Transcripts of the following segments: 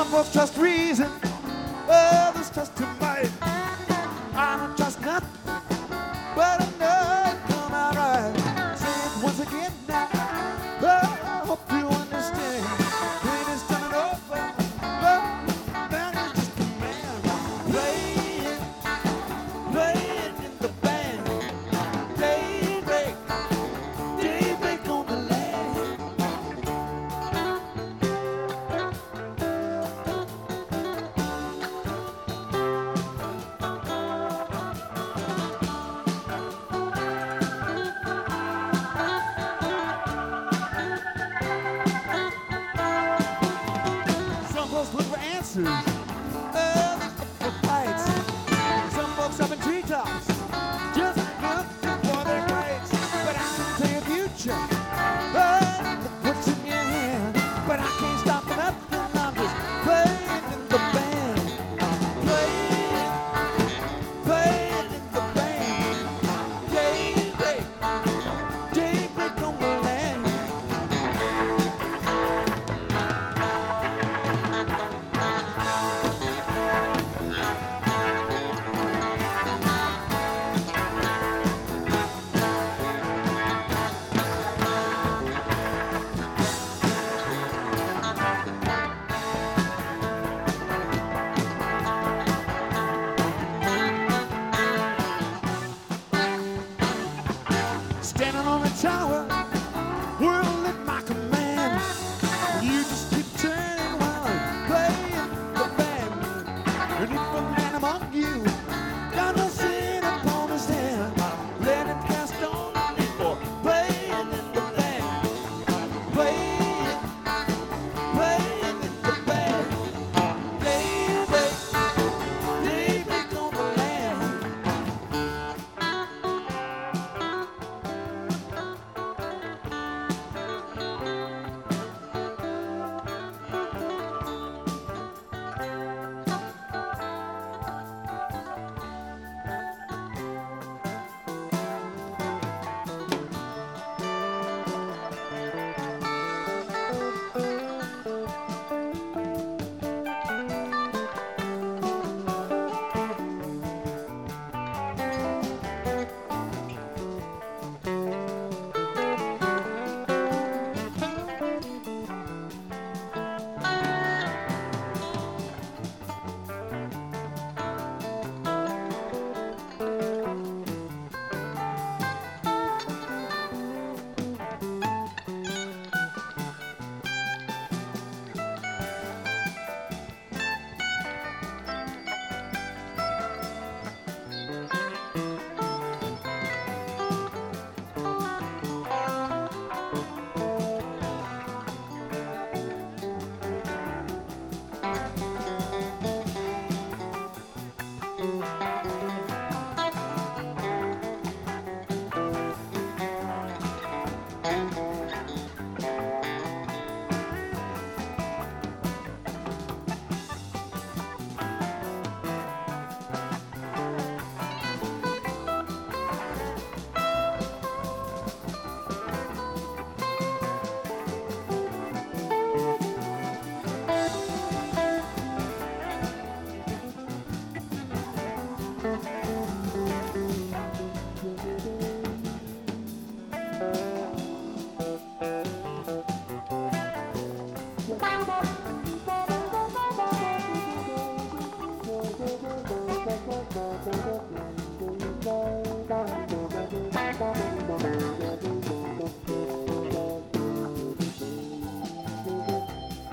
Some folks trust reason, look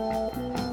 Música